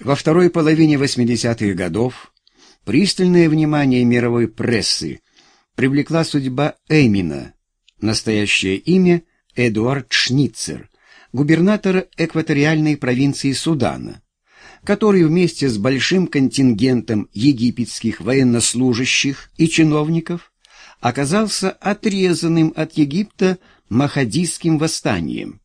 Во второй половине 80-х годов пристальное внимание мировой прессы привлекла судьба Эмина, настоящее имя Эдуард Шницер, губернатора экваториальной провинции Судана, который вместе с большим контингентом египетских военнослужащих и чиновников оказался отрезанным от Египта Махадийским восстанием.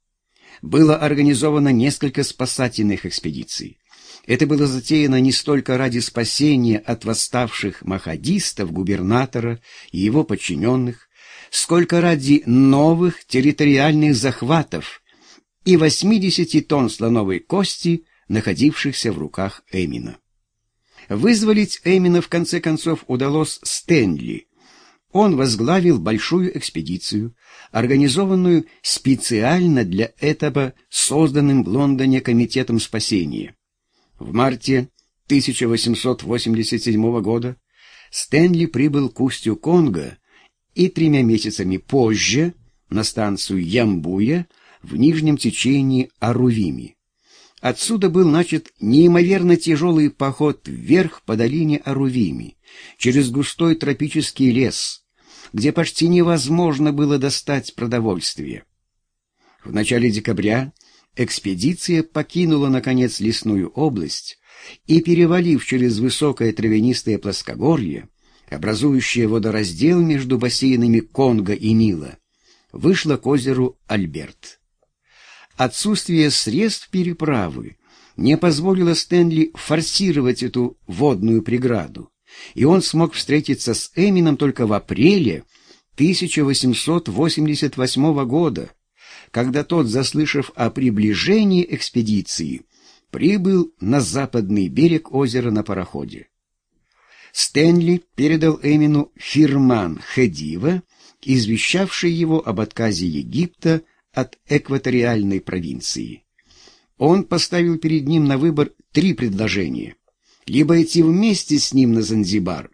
Было организовано несколько спасательных экспедиций. Это было затеяно не столько ради спасения от восставших махадистов губернатора и его подчиненных, сколько ради новых территориальных захватов и 80 тонн слоновой кости, находившихся в руках Эмина. Вызволить Эмина в конце концов удалось Стэнли. Он возглавил большую экспедицию, организованную специально для этого созданным в Лондоне комитетом спасения. В марте 1887 года Стэнли прибыл к устью Конго и тремя месяцами позже на станцию Ямбуя в нижнем течении Арувими. Отсюда был начат неимоверно тяжелый поход вверх по долине Арувими, через густой тропический лес, где почти невозможно было достать продовольствие. В начале декабря экспедиция покинула, наконец, лесную область и, перевалив через высокое травянистое плоскогорье, образующее водораздел между бассейнами Конго и Нила, вышла к озеру Альберт. Отсутствие средств переправы не позволило Стэнли форсировать эту водную преграду, и он смог встретиться с Эмином только в апреле 1888 года, когда тот, заслышав о приближении экспедиции, прибыл на западный берег озера на пароходе. Стэнли передал Эмину фирман Хедива, извещавший его об отказе Египта от экваториальной провинции. Он поставил перед ним на выбор три предложения. Либо идти вместе с ним на Занзибар,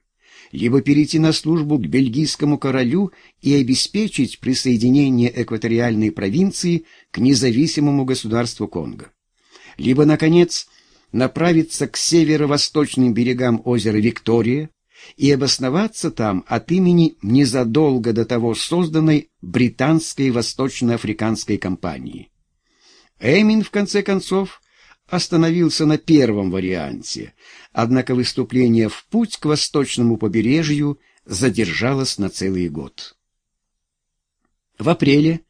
либо перейти на службу к бельгийскому королю и обеспечить присоединение экваториальной провинции к независимому государству Конго. Либо, наконец, направиться к северо-восточным берегам озера Виктория и обосноваться там от имени незадолго до того созданной британской восточноафриканской компании. Эмин, в конце концов, остановился на первом варианте, однако выступление в путь к восточному побережью задержалось на целый год. В апреле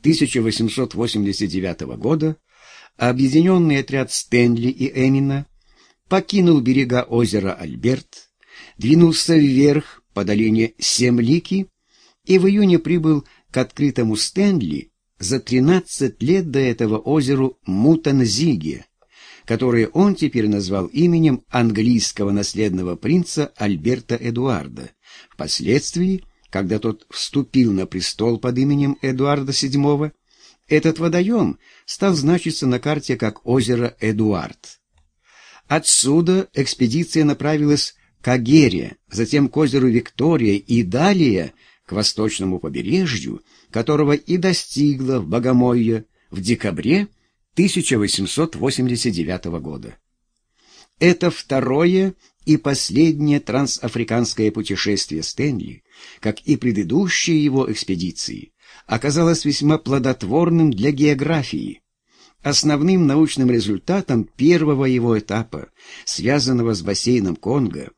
1889 года объединенный отряд Стэнли и Эмина покинул берега озера Альберт, двинулся вверх по долине Семлики и в июне прибыл к открытому Стэнли за 13 лет до этого озеру Мутанзиге, которое он теперь назвал именем английского наследного принца Альберта Эдуарда. Впоследствии, когда тот вступил на престол под именем Эдуарда VII, этот водоем стал значиться на карте как озеро Эдуард. Отсюда экспедиция направилась к Агере, затем к озеру Виктория и далее к восточному побережью, которого и достигла в Богомолье в декабре 1889 года. Это второе и последнее трансафриканское путешествие Стэнли, как и предыдущие его экспедиции, оказалось весьма плодотворным для географии. Основным научным результатом первого его этапа, связанного с бассейном Конго,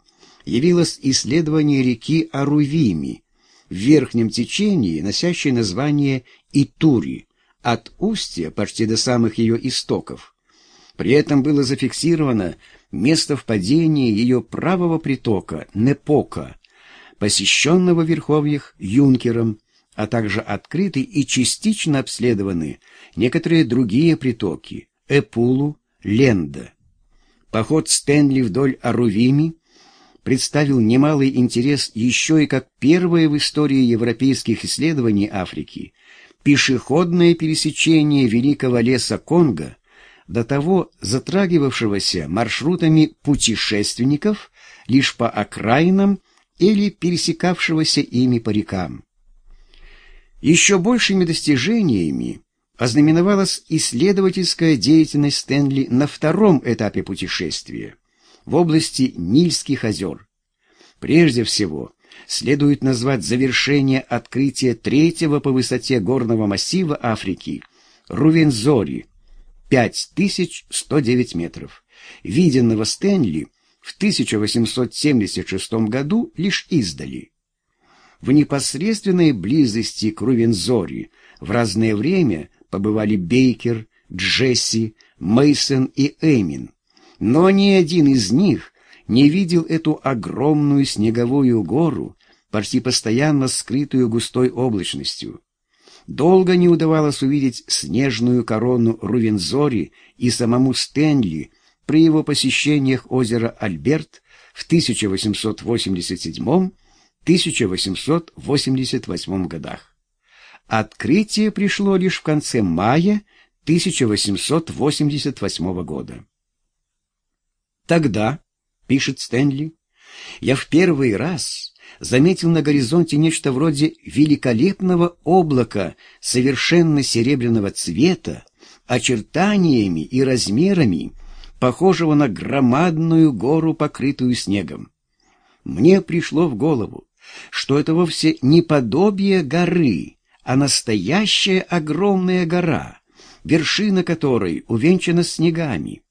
явилось исследование реки Арувими в верхнем течении, носящей название Итури, от устья почти до самых ее истоков. При этом было зафиксировано место впадения ее правого притока Непока, посещенного верховьях юнкером, а также открыты и частично обследованы некоторые другие притоки Эпулу, Ленда. Поход Стэнли вдоль Арувими представил немалый интерес еще и как первое в истории европейских исследований Африки пешеходное пересечение великого леса Конго, до того затрагивавшегося маршрутами путешественников лишь по окраинам или пересекавшегося ими по рекам. Еще большими достижениями ознаменовалась исследовательская деятельность Стэнли на втором этапе путешествия в области Нильских озер. Прежде всего, следует назвать завершение открытия третьего по высоте горного массива Африки Рувензори 5109 метров, виденного Стэнли в 1876 году лишь издали. В непосредственной близости к Рувензори в разное время побывали Бейкер, Джесси, Мейсон и Эмин, но ни один из них не видел эту огромную снеговую гору, почти постоянно скрытую густой облачностью. Долго не удавалось увидеть снежную корону Рувензори и самому Стэнли при его посещениях озера Альберт в 1887-1888 годах. Открытие пришло лишь в конце мая 1888 года. Тогда, пишет Стэнли, я в первый раз заметил на горизонте нечто вроде великолепного облака совершенно серебряного цвета, очертаниями и размерами, похожего на громадную гору, покрытую снегом. Мне пришло в голову, что это вовсе не подобие горы, а настоящая огромная гора, вершина которой увенчана снегами.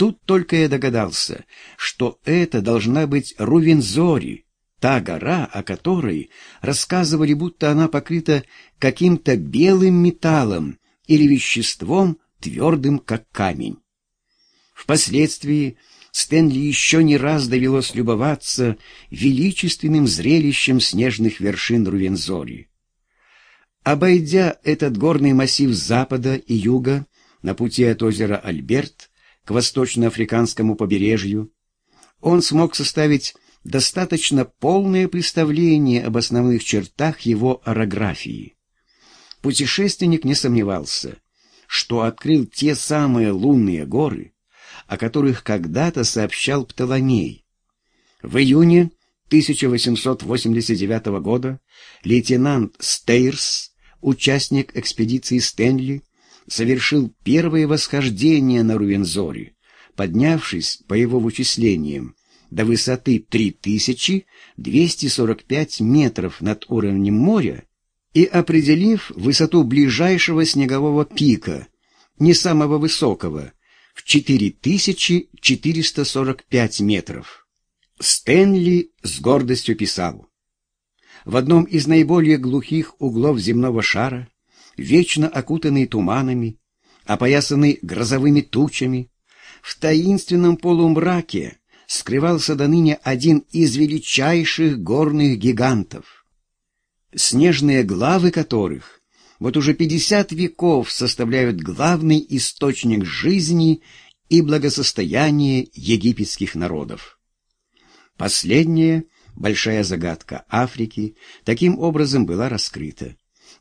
Тут только я догадался, что это должна быть Рувензори, та гора, о которой рассказывали, будто она покрыта каким-то белым металлом или веществом, твердым, как камень. Впоследствии Стэнли еще не раз довелось любоваться величественным зрелищем снежных вершин Рувензори. Обойдя этот горный массив запада и юга на пути от озера Альберт к восточноафриканскому побережью, он смог составить достаточно полное представление об основных чертах его орографии. Путешественник не сомневался, что открыл те самые лунные горы, о которых когда-то сообщал Птоломей. В июне 1889 года лейтенант Стейрс участник экспедиции Стэнли, совершил первое восхождение на Рувензоре, поднявшись, по его вычислениям, до высоты 3245 метров над уровнем моря и определив высоту ближайшего снегового пика, не самого высокого, в 4445 метров. Стэнли с гордостью писал в одном из наиболее глухих углов земного шара, вечно окутанный туманами, опоясанный грозовыми тучами, в таинственном полумраке скрывался до ныне один из величайших горных гигантов, снежные главы которых вот уже пятьдесят веков составляют главный источник жизни и благосостояния египетских народов. Последнее — большая загадка Африки таким образом была раскрыта.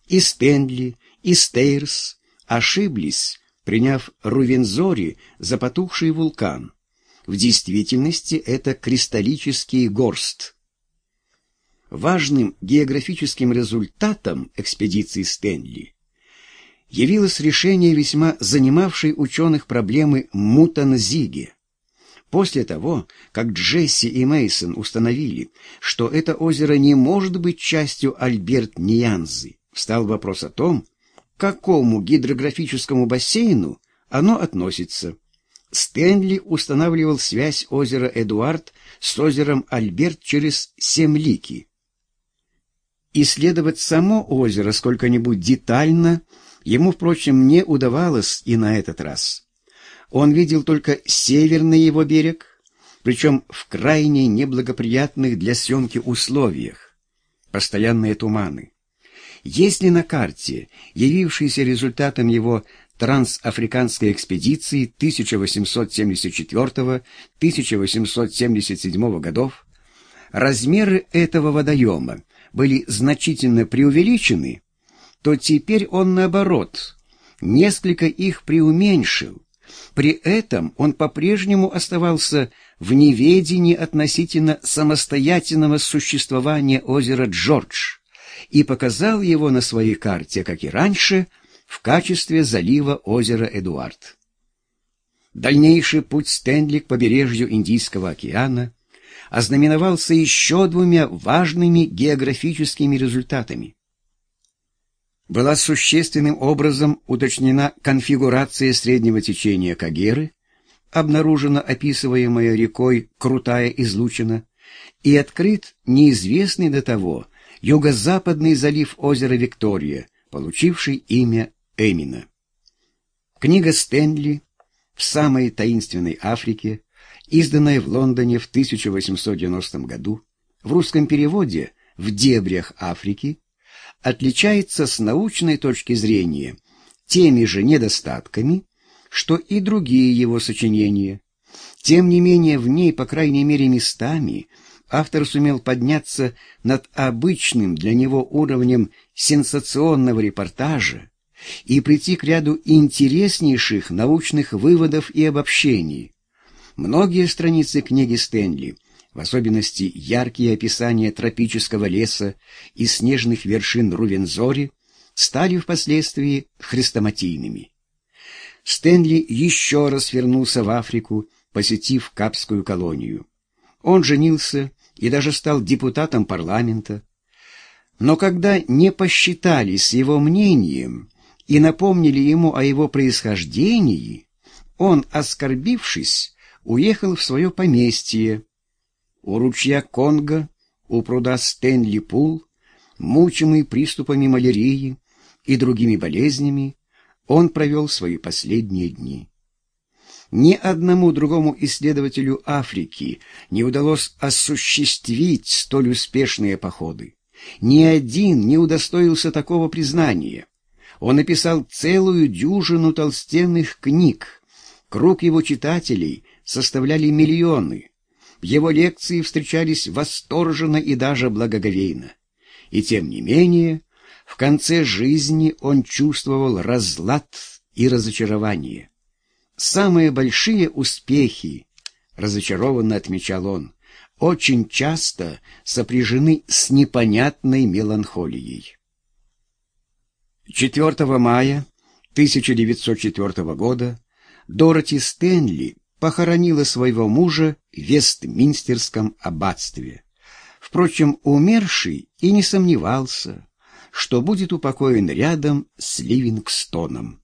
И Стэнли, и Стейрс ошиблись, приняв Рувензори за потухший вулкан. В действительности это кристаллический горст. Важным географическим результатом экспедиции Стэнли явилось решение весьма занимавшей ученых проблемы Мутанзиги. После того, как Джесси и Мейсон установили, что это озеро не может быть частью Альберт-Ниянзы, встал вопрос о том, какому гидрографическому бассейну оно относится. Стэнли устанавливал связь озера Эдуард с озером Альберт через Семлики. Исследовать само озеро сколько-нибудь детально ему, впрочем, не удавалось и на этот раз. Он видел только северный его берег, причем в крайне неблагоприятных для съемки условиях. Постоянные туманы. Если на карте, явившейся результатом его трансафриканской экспедиции 1874-1877 годов, размеры этого водоема были значительно преувеличены, то теперь он, наоборот, несколько их преуменьшил, при этом он по-прежнему оставался в неведении относительно самостоятельного существования озера Джордж и показал его на своей карте, как и раньше, в качестве залива озера Эдуард. Дальнейший путь Стэнли к побережью Индийского океана ознаменовался еще двумя важными географическими результатами. Была существенным образом уточнена конфигурация среднего течения Кагеры, обнаружена описываемая рекой Крутая излучина, и открыт неизвестный до того юго-западный залив озера Виктория, получивший имя Эмина. Книга Стэнли в самой таинственной Африке, изданная в Лондоне в 1890 году, в русском переводе «В дебрях Африки», отличается с научной точки зрения теми же недостатками, что и другие его сочинения. Тем не менее, в ней, по крайней мере, местами автор сумел подняться над обычным для него уровнем сенсационного репортажа и прийти к ряду интереснейших научных выводов и обобщений. Многие страницы книги Стэнли, в особенности яркие описания тропического леса и снежных вершин Рувензори, стали впоследствии хрестоматийными. Стэнли еще раз вернулся в Африку, посетив Капскую колонию. Он женился и даже стал депутатом парламента. Но когда не посчитали с его мнением и напомнили ему о его происхождении, он, оскорбившись, уехал в свое поместье. У ручья Конго, у пруда Стэнли-Пул, мучимый приступами малярии и другими болезнями, он провел свои последние дни. Ни одному другому исследователю Африки не удалось осуществить столь успешные походы. Ни один не удостоился такого признания. Он написал целую дюжину толстенных книг. Круг его читателей составляли миллионы. Его лекции встречались восторженно и даже благоговейно. И тем не менее, в конце жизни он чувствовал разлад и разочарование. Самые большие успехи, разочарованно отмечал он, очень часто сопряжены с непонятной меланхолией. 4 мая 1904 года Дороти Стэнли похоронила своего мужа в Вестминстерском аббатстве. Впрочем, умерший и не сомневался, что будет упокоен рядом с Ливингстоном.